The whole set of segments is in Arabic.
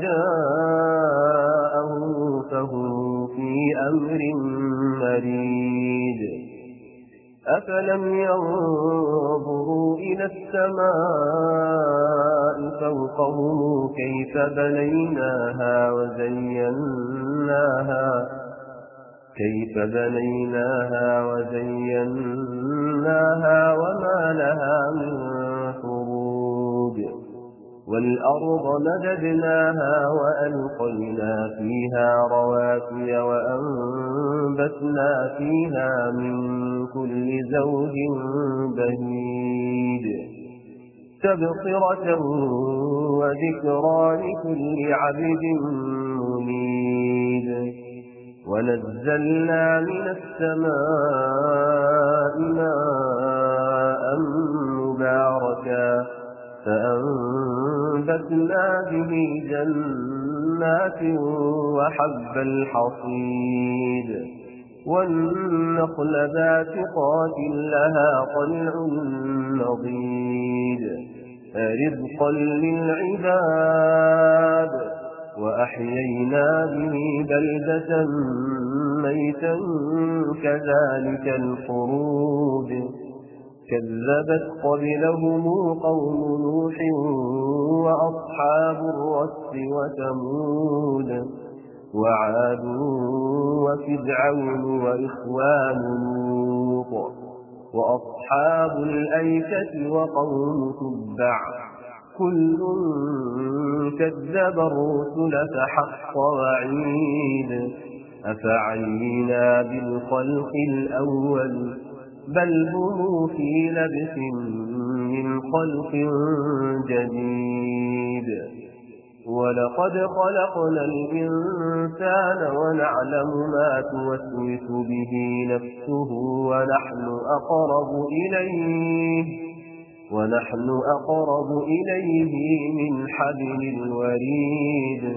جاءهم فهم في أمر مريد أفلم ينظروا إلى السماء فوقهم كيف بنيناها وزيناها كيف بنيناها وزيناها وما لها من والأرض مددناها وألقينا فيها رواسي وأنبتنا فيها من كل زوج بهيد تبصرة وذكرى لكل عبد منيب. ونزلنا من السماء ماء فأنبتنا به جنات وحب الحصيد والنخل ذات قات لها طلع نضيد رزقا للعباد وأحيينا به بلدة ميتا كذلك الخروج كذبت قبلهم قوم نوح وأصحاب الرس وثمود وعاد وفرعون وإخوان لوط وأصحاب الأيكة وقوم تبع. كل كذب الرسل فحق وعيد. أفعينا بالخلق الأول بل هم في لبس من خلق جديد ولقد خلقنا الإنسان ونعلم ما توسوس به نفسه ونحن أقرب إليه ونحن أقرب إليه من حبل الوريد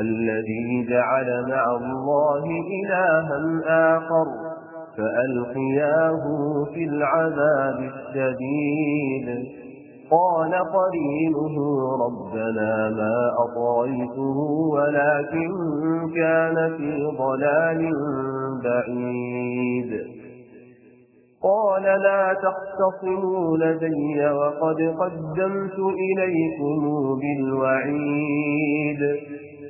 الذي جعل مع الله إلها آخر فألقياه في العذاب الشديد. قال قرينه ربنا ما أطريته ولكن كان في ضلال بعيد. قال لا تختصموا لدي وقد قدمت إليكم بالوعيد.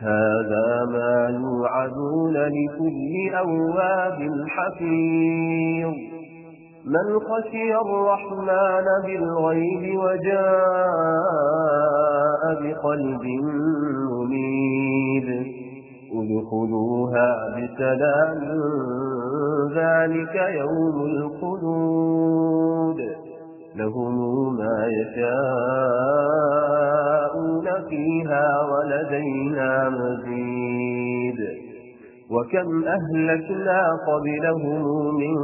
هذا ما يوعدون لكل أواب حفيظ. من خشي الرحمن بالغيب وجاء بقلب منيب. ادخلوها بسلام ذلك يوم الخلود. لهم ما يشاءون فيها ولدينا مزيد. وكم أهلكنا قبلهم من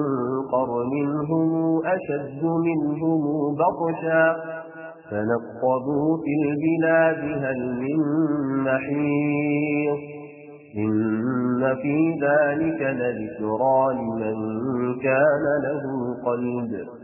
قرن هم أشد منهم بطشا. فنقضوا في البلاد هل من محيط. إن في ذلك لذكرى لمن كان له قلب.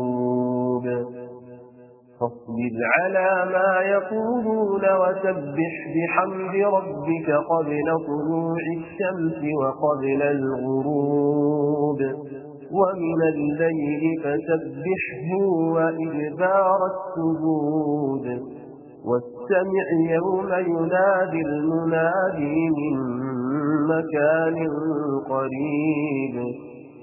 فاصبر على ما يقولون وسبح بحمد ربك قبل طلوع الشمس وقبل الغروب ومن الليل فسبحه وإدبار السجود واستمع يوم ينادي المنادي من مكان قريب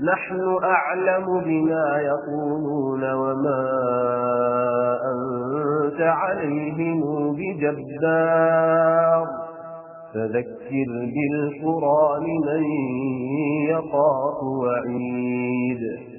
نحن أعلم بما يقولون وما أنت عليهم بجبار. فذكر بالقرآن من يخاف وعيد.